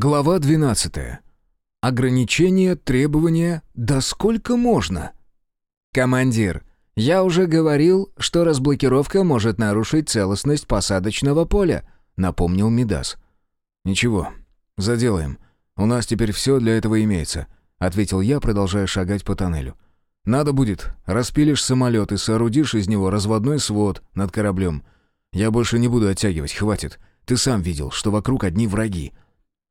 Глава 12. Ограничения, требования, да сколько можно? Командир, я уже говорил, что разблокировка может нарушить целостность посадочного поля, напомнил Мидас. Ничего, заделаем. У нас теперь все для этого имеется, ответил я, продолжая шагать по тоннелю. Надо будет, распилишь самолет и соорудишь из него разводной свод над кораблем. Я больше не буду оттягивать, хватит. Ты сам видел, что вокруг одни враги.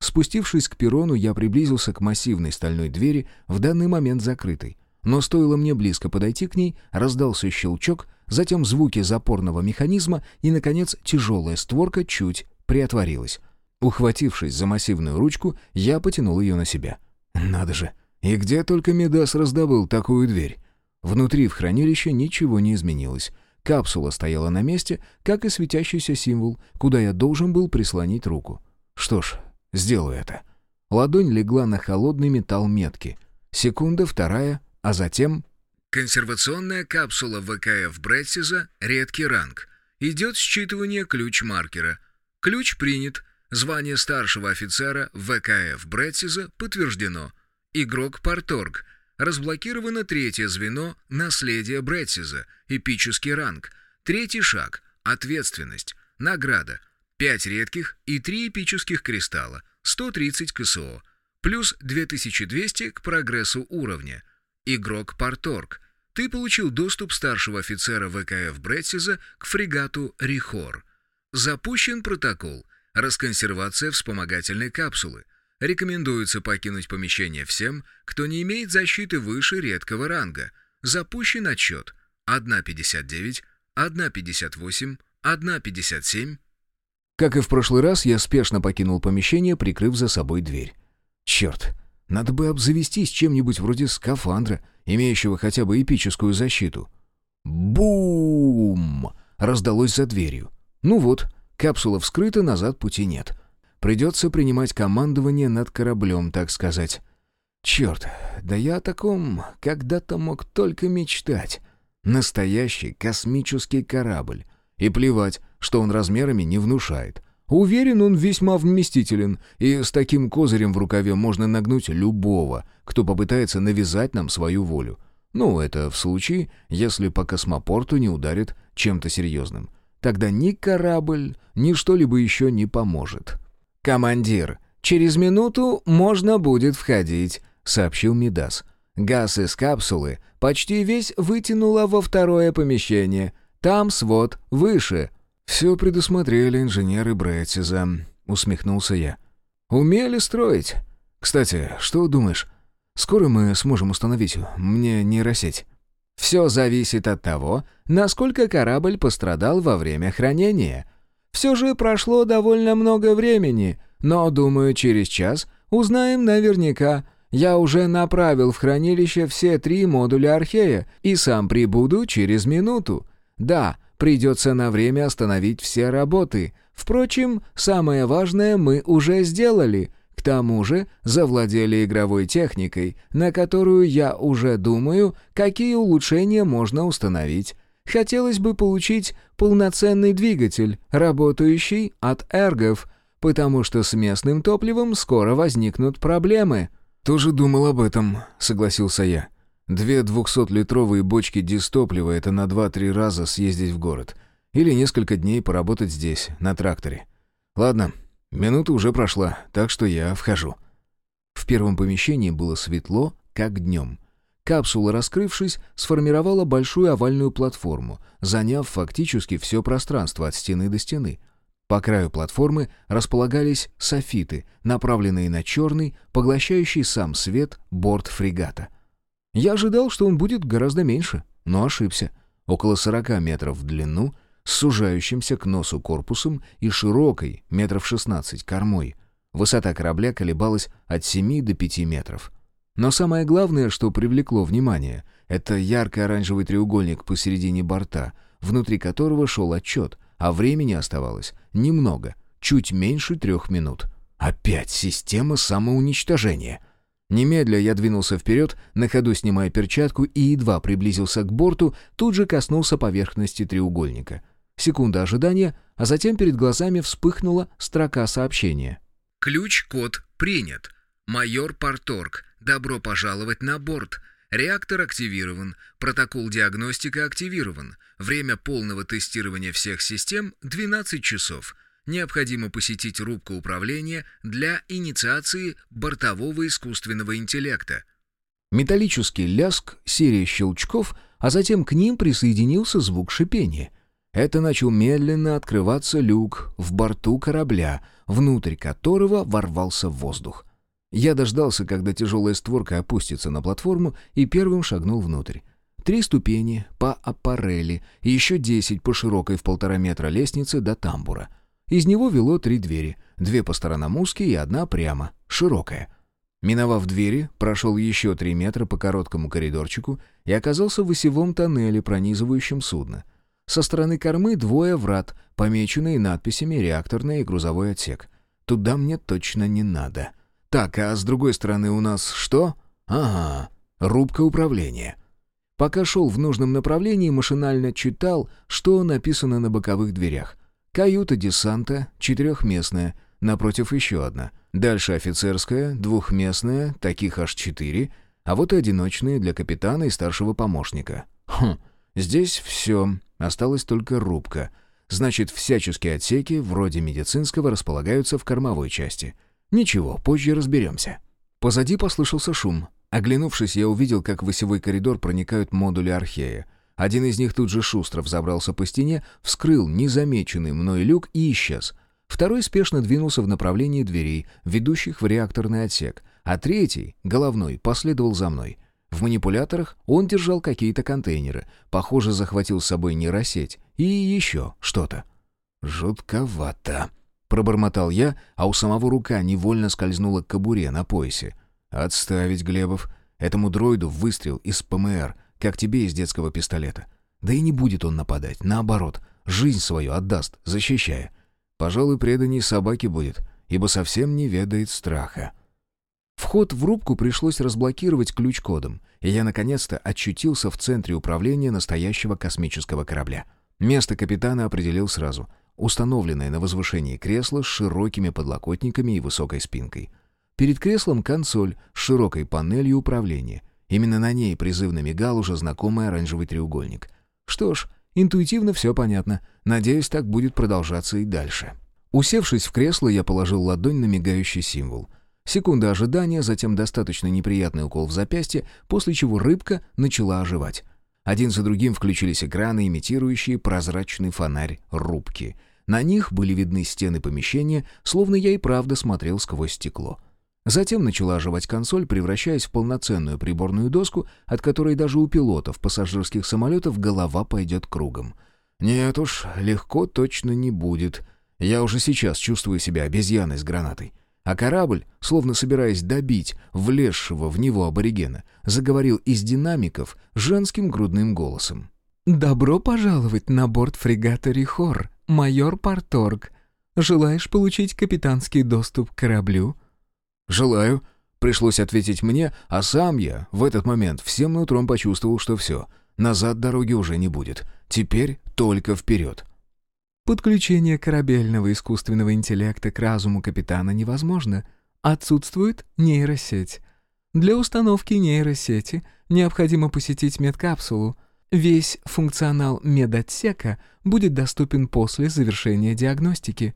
Спустившись к перрону, я приблизился к массивной стальной двери, в данный момент закрытой. Но стоило мне близко подойти к ней, раздался щелчок, затем звуки запорного механизма и, наконец, тяжелая створка чуть приотворилась. Ухватившись за массивную ручку, я потянул ее на себя. Надо же, и где только Медас раздобыл такую дверь? Внутри в хранилище ничего не изменилось. Капсула стояла на месте, как и светящийся символ, куда я должен был прислонить руку. Что ж, Сделаю это. Ладонь легла на холодный металл метки. Секунда, вторая, а затем... Консервационная капсула ВКФ Брэдсиза, редкий ранг. Идет считывание ключ-маркера. Ключ принят. Звание старшего офицера ВКФ Брэдсиза подтверждено. Игрок Парторг. Разблокировано третье звено «Наследие Брэдсиза», эпический ранг. Третий шаг – ответственность, награда, 5 редких и 3 эпических кристалла, 130 КСО, плюс 2200 к прогрессу уровня. Игрок Парторг. Ты получил доступ старшего офицера ВКФ Бретсиза к фрегату Рихор. Запущен протокол. Расконсервация вспомогательной капсулы. Рекомендуется покинуть помещение всем, кто не имеет защиты выше редкого ранга. Запущен отчет. 1.59, 1.58, 1.57, как и в прошлый раз, я спешно покинул помещение, прикрыв за собой дверь. Черт, надо бы обзавестись чем-нибудь вроде скафандра, имеющего хотя бы эпическую защиту. Бум! Раздалось за дверью. Ну вот, капсула вскрыта, назад пути нет. Придется принимать командование над кораблем, так сказать. Черт, да я о таком когда-то мог только мечтать. Настоящий космический корабль. И плевать, что он размерами не внушает. Уверен, он весьма вместителен, и с таким козырем в рукаве можно нагнуть любого, кто попытается навязать нам свою волю. Ну, это в случае, если по космопорту не ударит чем-то серьезным. Тогда ни корабль, ни что-либо еще не поможет. «Командир, через минуту можно будет входить», — сообщил Мидас. «Газ из капсулы почти весь вытянуло во второе помещение. Там свод выше». «Все предусмотрели инженеры Брэдсиза», — усмехнулся я. «Умели строить. Кстати, что думаешь? Скоро мы сможем установить мне нейросеть?» «Все зависит от того, насколько корабль пострадал во время хранения. Все же прошло довольно много времени, но, думаю, через час узнаем наверняка. Я уже направил в хранилище все три модуля Архея и сам прибуду через минуту. Да, придется на время остановить все работы. Впрочем, самое важное мы уже сделали. К тому же завладели игровой техникой, на которую я уже думаю, какие улучшения можно установить. Хотелось бы получить полноценный двигатель, работающий от эргов, потому что с местным топливом скоро возникнут проблемы». «Тоже думал об этом», — согласился я. Две двухсотлитровые бочки дистоплива — это на два-три раза съездить в город. Или несколько дней поработать здесь, на тракторе. Ладно, минута уже прошла, так что я вхожу. В первом помещении было светло, как днем. Капсула, раскрывшись, сформировала большую овальную платформу, заняв фактически все пространство от стены до стены. По краю платформы располагались софиты, направленные на черный, поглощающий сам свет борт фрегата — я ожидал, что он будет гораздо меньше, но ошибся. Около 40 метров в длину, с сужающимся к носу корпусом и широкой, метров 16, кормой. Высота корабля колебалась от 7 до 5 метров. Но самое главное, что привлекло внимание, это ярко-оранжевый треугольник посередине борта, внутри которого шел отчет, а времени оставалось немного, чуть меньше трех минут. Опять система самоуничтожения. Немедля я двинулся вперед, на ходу снимая перчатку и едва приблизился к борту, тут же коснулся поверхности треугольника. Секунда ожидания, а затем перед глазами вспыхнула строка сообщения. Ключ-код принят. Майор Парторг, добро пожаловать на борт. Реактор активирован, протокол диагностика активирован. Время полного тестирования всех систем — 12 часов. Необходимо посетить рубку управления для инициации бортового искусственного интеллекта. Металлический ляск, серия щелчков, а затем к ним присоединился звук шипения. Это начал медленно открываться люк в борту корабля, внутрь которого ворвался воздух. Я дождался, когда тяжелая створка опустится на платформу, и первым шагнул внутрь. Три ступени по аппарели и еще десять по широкой в полтора метра лестнице до тамбура. Из него вело три двери, две по сторонам узкие и одна прямо, широкая. Миновав двери, прошел еще три метра по короткому коридорчику и оказался в осевом тоннеле, пронизывающем судно. Со стороны кормы двое врат, помеченные надписями «Реакторный и грузовой отсек». Туда мне точно не надо. Так, а с другой стороны у нас что? Ага, рубка управления. Пока шел в нужном направлении, машинально читал, что написано на боковых дверях. Каюта десанта, четырехместная, напротив еще одна. Дальше офицерская, двухместная, таких аж четыре, а вот и одиночные для капитана и старшего помощника. Хм, здесь все, осталась только рубка. Значит, всяческие отсеки, вроде медицинского, располагаются в кормовой части — «Ничего, позже разберемся». Позади послышался шум. Оглянувшись, я увидел, как в осевой коридор проникают модули Архея. Один из них тут же шустро взобрался по стене, вскрыл незамеченный мной люк и исчез. Второй спешно двинулся в направлении дверей, ведущих в реакторный отсек, а третий, головной, последовал за мной. В манипуляторах он держал какие-то контейнеры, похоже, захватил с собой нейросеть и еще что-то. «Жутковато», Пробормотал я, а у самого рука невольно скользнула к кобуре на поясе. «Отставить, Глебов. Этому дроиду выстрел из ПМР, как тебе из детского пистолета. Да и не будет он нападать, наоборот, жизнь свою отдаст, защищая. Пожалуй, преданней собаки будет, ибо совсем не ведает страха». Вход в рубку пришлось разблокировать ключ-кодом, и я наконец-то очутился в центре управления настоящего космического корабля. Место капитана определил сразу — установленное на возвышении кресло с широкими подлокотниками и высокой спинкой. Перед креслом консоль с широкой панелью управления. Именно на ней призывно мигал уже знакомый оранжевый треугольник. Что ж, интуитивно все понятно. Надеюсь, так будет продолжаться и дальше. Усевшись в кресло, я положил ладонь на мигающий символ. Секунда ожидания, затем достаточно неприятный укол в запястье, после чего рыбка начала оживать. Один за другим включились экраны, имитирующие прозрачный фонарь рубки. На них были видны стены помещения, словно я и правда смотрел сквозь стекло. Затем начала оживать консоль, превращаясь в полноценную приборную доску, от которой даже у пилотов пассажирских самолетов голова пойдет кругом. Нет уж, легко точно не будет. Я уже сейчас чувствую себя обезьяной с гранатой. А корабль, словно собираясь добить влезшего в него аборигена, заговорил из динамиков женским грудным голосом. «Добро пожаловать на борт фрегата «Рихор», майор Парторг. Желаешь получить капитанский доступ к кораблю?» «Желаю», — пришлось ответить мне, а сам я в этот момент всем нутром почувствовал, что все, назад дороги уже не будет. Теперь только вперед. Подключение корабельного искусственного интеллекта к разуму капитана невозможно. Отсутствует нейросеть. Для установки нейросети необходимо посетить медкапсулу. Весь функционал медотсека будет доступен после завершения диагностики.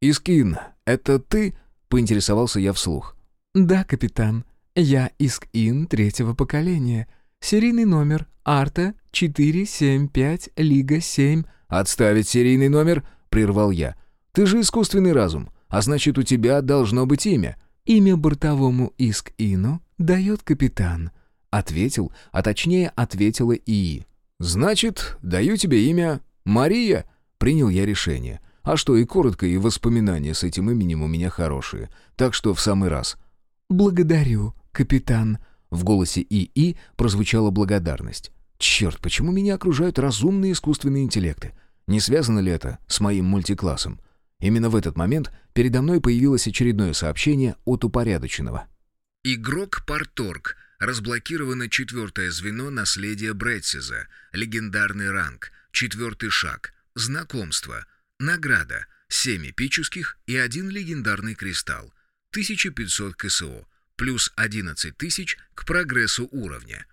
«Искин, это ты?» — поинтересовался я вслух. «Да, капитан. Я Искин третьего поколения. Серийный номер Арта 475 Лига 7 «Отставить серийный номер?» — прервал я. «Ты же искусственный разум, а значит, у тебя должно быть имя». «Имя бортовому Иск-Ину дает капитан», — ответил, а точнее ответила ИИ. «Значит, даю тебе имя Мария», — принял я решение. А что, и коротко, и воспоминания с этим именем у меня хорошие. Так что в самый раз. «Благодарю, капитан», — в голосе ИИ прозвучала благодарность. «Черт, почему меня окружают разумные искусственные интеллекты? Не связано ли это с моим мультиклассом? Именно в этот момент передо мной появилось очередное сообщение от упорядоченного. «Игрок Парторг. Разблокировано четвертое звено наследия Бретсиза. Легендарный ранг. Четвертый шаг. Знакомство. Награда. Семь эпических и один легендарный кристалл. 1500 КСО, плюс 11 тысяч к прогрессу уровня.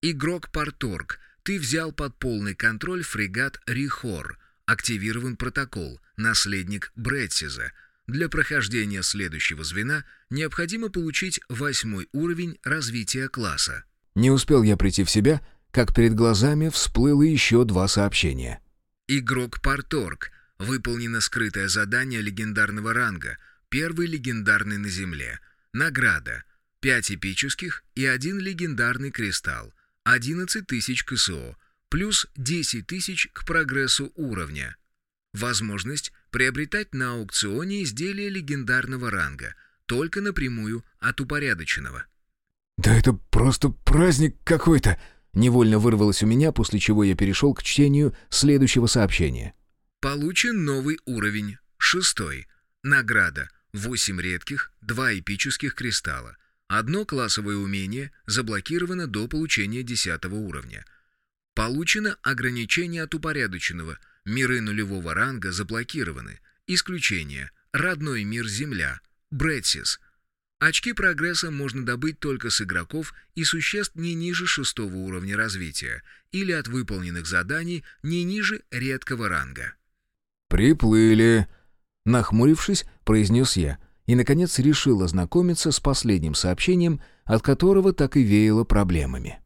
Игрок Парторг, ты взял под полный контроль фрегат Рихор, активирован протокол «Наследник Бретсиза», для прохождения следующего звена необходимо получить восьмой уровень развития класса. Не успел я прийти в себя, как перед глазами всплыло еще два сообщения. Игрок Парторг. Выполнено скрытое задание легендарного ранга. Первый легендарный на Земле. Награда. 5 эпических и один легендарный кристалл. 11 тысяч КСО. Плюс 10 тысяч к прогрессу уровня. Возможность приобретать на аукционе изделия легендарного ранга, только напрямую от упорядоченного. «Да это просто праздник какой-то!» Невольно вырвалось у меня, после чего я перешел к чтению следующего сообщения. Получен новый уровень, шестой. Награда. Восемь редких, два эпических кристалла. Одно классовое умение заблокировано до получения десятого уровня. Получено ограничение от упорядоченного – Миры нулевого ранга заблокированы. Исключение. Родной мир Земля. Бретсис. Очки прогресса можно добыть только с игроков и существ не ниже шестого уровня развития или от выполненных заданий не ниже редкого ранга. «Приплыли!» Нахмурившись, произнес я и, наконец, решил ознакомиться с последним сообщением, от которого так и веяло проблемами.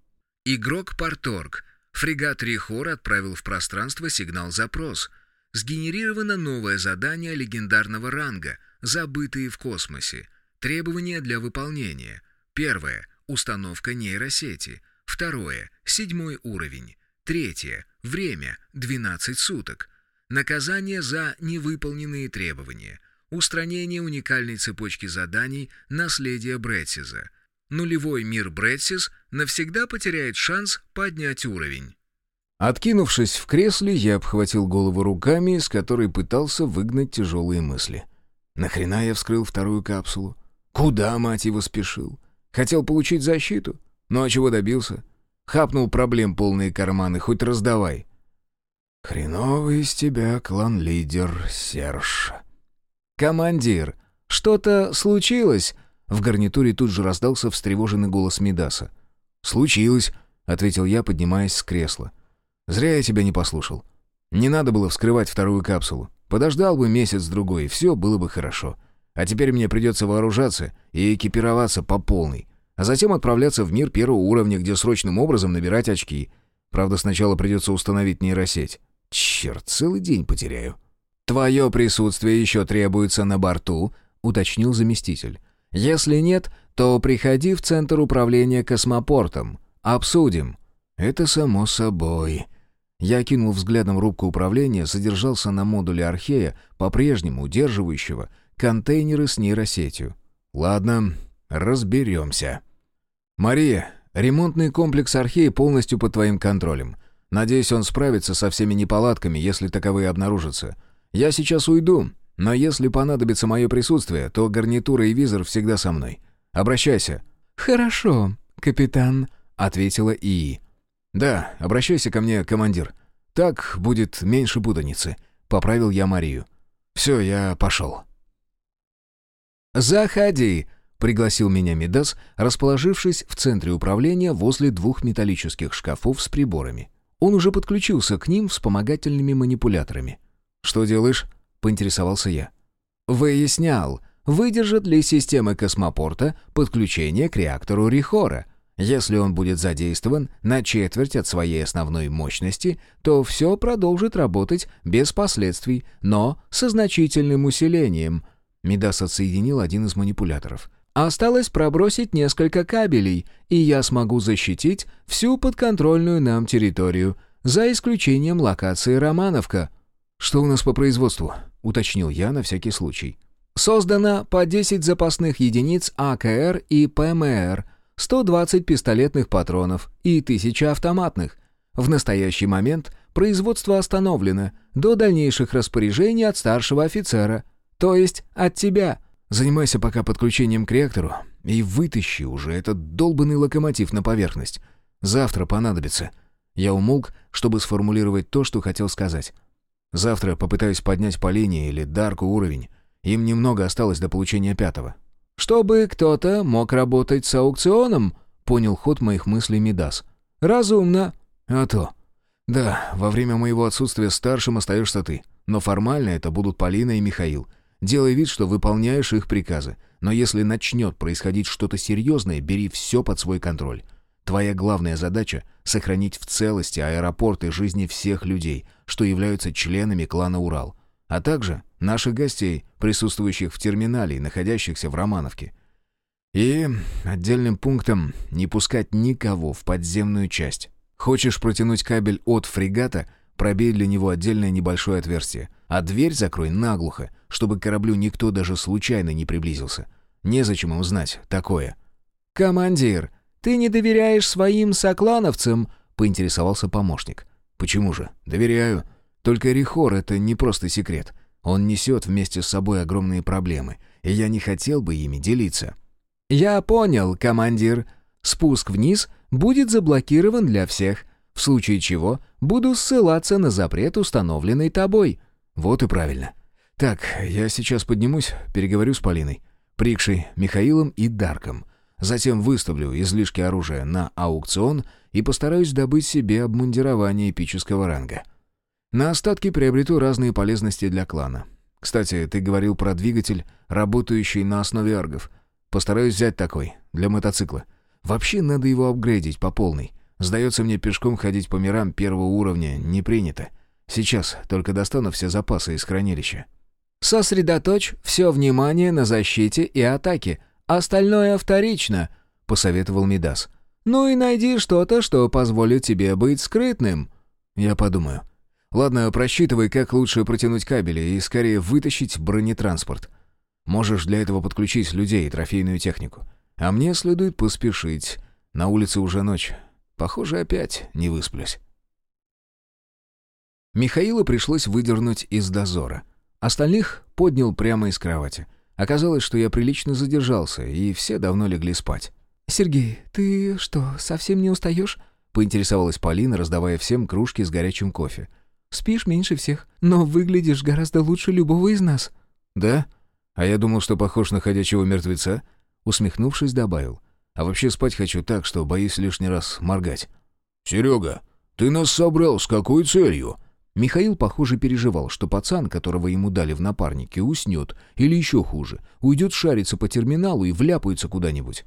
Игрок Парторг Фрегат Рихор отправил в пространство сигнал-запрос. Сгенерировано новое задание легендарного ранга, забытые в космосе. Требования для выполнения. Первое – установка нейросети. Второе – седьмой уровень. Третье – время – 12 суток. Наказание за невыполненные требования. Устранение уникальной цепочки заданий наследия Бретсиза – нулевой мир Бретсис навсегда потеряет шанс поднять уровень. Откинувшись в кресле, я обхватил голову руками, с которой пытался выгнать тяжелые мысли. Нахрена я вскрыл вторую капсулу? Куда, мать его, спешил? Хотел получить защиту? Ну а чего добился? Хапнул проблем полные карманы, хоть раздавай. Хреновый из тебя клан-лидер, Серж. «Командир, что-то случилось?» В гарнитуре тут же раздался встревоженный голос Мидаса. «Случилось», — ответил я, поднимаясь с кресла. «Зря я тебя не послушал. Не надо было вскрывать вторую капсулу. Подождал бы месяц-другой, и все было бы хорошо. А теперь мне придется вооружаться и экипироваться по полной, а затем отправляться в мир первого уровня, где срочным образом набирать очки. Правда, сначала придется установить нейросеть. Черт, целый день потеряю». «Твое присутствие еще требуется на борту», — уточнил заместитель. Если нет, то приходи в центр управления космопортом. Обсудим». «Это само собой». Я кинул взглядом рубку управления, задержался на модуле Архея, по-прежнему удерживающего контейнеры с нейросетью. «Ладно, разберемся». «Мария, ремонтный комплекс Архея полностью под твоим контролем. Надеюсь, он справится со всеми неполадками, если таковые обнаружатся. Я сейчас уйду, но если понадобится мое присутствие, то гарнитура и визор всегда со мной. Обращайся». «Хорошо, капитан», — ответила ИИ. «Да, обращайся ко мне, командир. Так будет меньше путаницы», — поправил я Марию. «Все, я пошел». «Заходи», — пригласил меня Медас, расположившись в центре управления возле двух металлических шкафов с приборами. Он уже подключился к ним вспомогательными манипуляторами. «Что делаешь?» поинтересовался я. «Выяснял, выдержат ли системы космопорта подключение к реактору Рихора. Если он будет задействован на четверть от своей основной мощности, то все продолжит работать без последствий, но со значительным усилением». Мидас отсоединил один из манипуляторов. «Осталось пробросить несколько кабелей, и я смогу защитить всю подконтрольную нам территорию, за исключением локации Романовка». «Что у нас по производству?» уточнил я на всякий случай. Создано по 10 запасных единиц АКР и ПМР, 120 пистолетных патронов и 1000 автоматных. В настоящий момент производство остановлено до дальнейших распоряжений от старшего офицера, то есть от тебя. Занимайся пока подключением к реактору и вытащи уже этот долбанный локомотив на поверхность. Завтра понадобится. Я умолк, чтобы сформулировать то, что хотел сказать. Завтра попытаюсь поднять по линии или Дарку уровень. Им немного осталось до получения пятого». «Чтобы кто-то мог работать с аукционом», — понял ход моих мыслей Мидас. «Разумно». «А то. Да, во время моего отсутствия старшим остаешься ты. Но формально это будут Полина и Михаил. Делай вид, что выполняешь их приказы. Но если начнет происходить что-то серьезное, бери все под свой контроль. Твоя главная задача — сохранить в целости аэропорт и жизни всех людей, что являются членами клана «Урал», а также наших гостей, присутствующих в терминале и находящихся в Романовке. И отдельным пунктом не пускать никого в подземную часть. Хочешь протянуть кабель от фрегата, пробей для него отдельное небольшое отверстие, а дверь закрой наглухо, чтобы к кораблю никто даже случайно не приблизился. Незачем им знать такое. «Командир, ты не доверяешь своим соклановцам?» — поинтересовался помощник. «Почему же? Доверяю. Только Рихор — это не просто секрет. Он несет вместе с собой огромные проблемы, и я не хотел бы ими делиться». «Я понял, командир. Спуск вниз будет заблокирован для всех, в случае чего буду ссылаться на запрет, установленный тобой». «Вот и правильно. Так, я сейчас поднимусь, переговорю с Полиной, Прикшей, Михаилом и Дарком. Затем выставлю излишки оружия на аукцион и постараюсь добыть себе обмундирование эпического ранга. На остатки приобрету разные полезности для клана. Кстати, ты говорил про двигатель, работающий на основе аргов. Постараюсь взять такой, для мотоцикла. Вообще надо его апгрейдить по полной. Сдается мне, пешком ходить по мирам первого уровня не принято. Сейчас только достану все запасы из хранилища. «Сосредоточь все внимание на защите и атаке. Остальное вторично», — посоветовал Мидас. «Ну и найди что-то, что позволит тебе быть скрытным». «Я подумаю». «Ладно, просчитывай, как лучше протянуть кабели и скорее вытащить бронетранспорт. Можешь для этого подключить людей и трофейную технику. А мне следует поспешить. На улице уже ночь. Похоже, опять не высплюсь. Михаила пришлось выдернуть из дозора. Остальных поднял прямо из кровати. Оказалось, что я прилично задержался, и все давно легли спать. «Сергей, ты что, совсем не устаешь?» — поинтересовалась Полина, раздавая всем кружки с горячим кофе. «Спишь меньше всех, но выглядишь гораздо лучше любого из нас». «Да? А я думал, что похож на ходячего мертвеца?» Усмехнувшись, добавил. «А вообще спать хочу так, что боюсь лишний раз моргать». «Серега, ты нас собрал с какой целью?» Михаил, похоже, переживал, что пацан, которого ему дали в напарнике, уснет, или еще хуже, уйдет шариться по терминалу и вляпается куда-нибудь.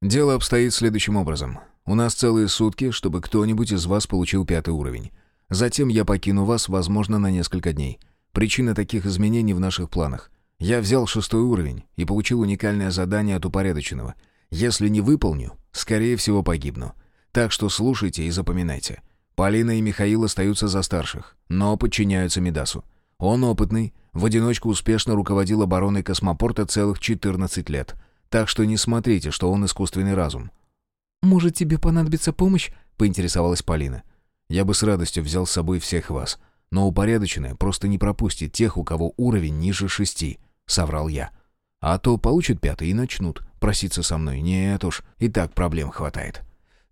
«Дело обстоит следующим образом. У нас целые сутки, чтобы кто-нибудь из вас получил пятый уровень. Затем я покину вас, возможно, на несколько дней. Причина таких изменений в наших планах. Я взял шестой уровень и получил уникальное задание от упорядоченного. Если не выполню, скорее всего погибну. Так что слушайте и запоминайте. Полина и Михаил остаются за старших, но подчиняются Медасу. Он опытный, в одиночку успешно руководил обороной космопорта целых 14 лет. Так что не смотрите, что он искусственный разум. «Может, тебе понадобится помощь?» — поинтересовалась Полина. «Я бы с радостью взял с собой всех вас. Но упорядоченное просто не пропустит тех, у кого уровень ниже шести», — соврал я. «А то получат пятый и начнут проситься со мной. Нет уж, и так проблем хватает.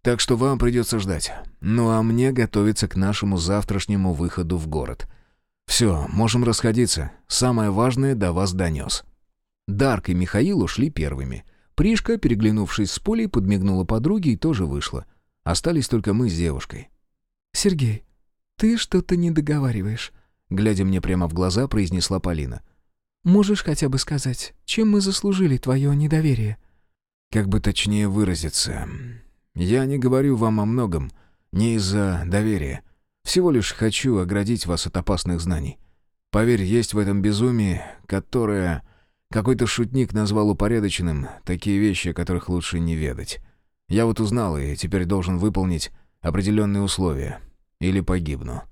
Так что вам придется ждать. Ну а мне готовиться к нашему завтрашнему выходу в город. Все, можем расходиться. Самое важное до вас донес». Дарк и Михаил ушли первыми. Пришка, переглянувшись с Полей, подмигнула подруге и тоже вышла. Остались только мы с девушкой. «Сергей, «Ты что-то не договариваешь», — глядя мне прямо в глаза, произнесла Полина. «Можешь хотя бы сказать, чем мы заслужили твое недоверие?» «Как бы точнее выразиться. Я не говорю вам о многом, не из-за доверия. Всего лишь хочу оградить вас от опасных знаний. Поверь, есть в этом безумии, которое какой-то шутник назвал упорядоченным, такие вещи, о которых лучше не ведать. Я вот узнал и теперь должен выполнить определенные условия. Или погибну.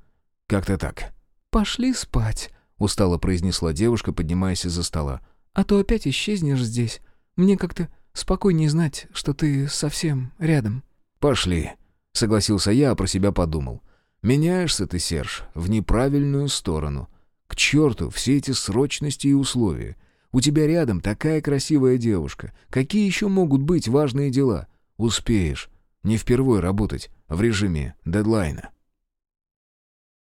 Как-то так». «Пошли спать», — устало произнесла девушка, поднимаясь из-за стола. «А то опять исчезнешь здесь. Мне как-то спокойнее знать, что ты совсем рядом». «Пошли», — согласился я, а про себя подумал. «Меняешься ты, Серж, в неправильную сторону. К черту все эти срочности и условия. У тебя рядом такая красивая девушка. Какие еще могут быть важные дела? Успеешь. Не впервой работать в режиме дедлайна».